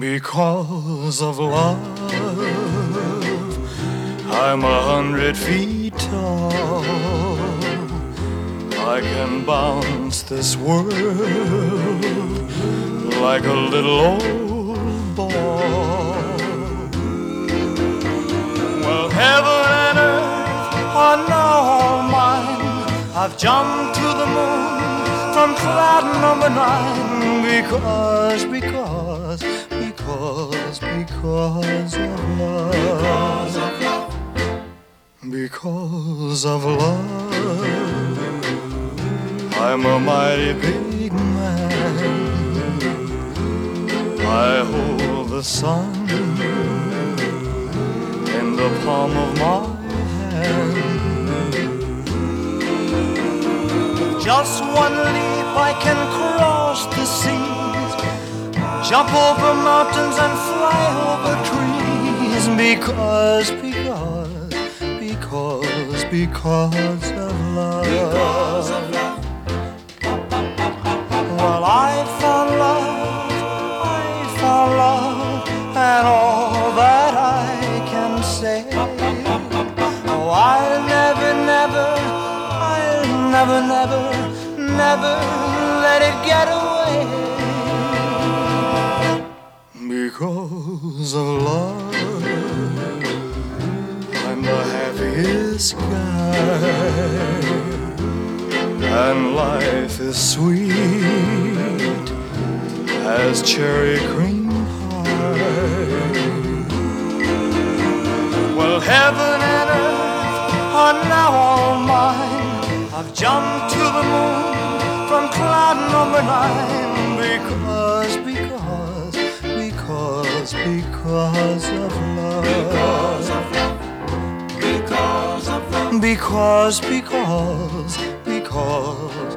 Because of love, I'm a hundred feet tall. I can bounce this world like a little old ball. Well, heaven and earth are now all mine. I've jumped to the moon from cloud number nine because, because, because, because of love. Because of love, I'm a mighty big man. I hold the sun in the palm of my hand. Just one leap, I can cross the seas, jump over mountains, and fly over trees. Because, because, because, because of love. Because of love. Well, I found love, I found love, and all that I can say. Oh, I'll never, never, I'll never, never, never let it get away. I'm the happiest guy and life is sweet as cherry cream pie. Well, heaven and earth are now all mine. I've jumped to the moon from cloud number nine because, because, because, because of love. Because of love. Because. Because, because, because,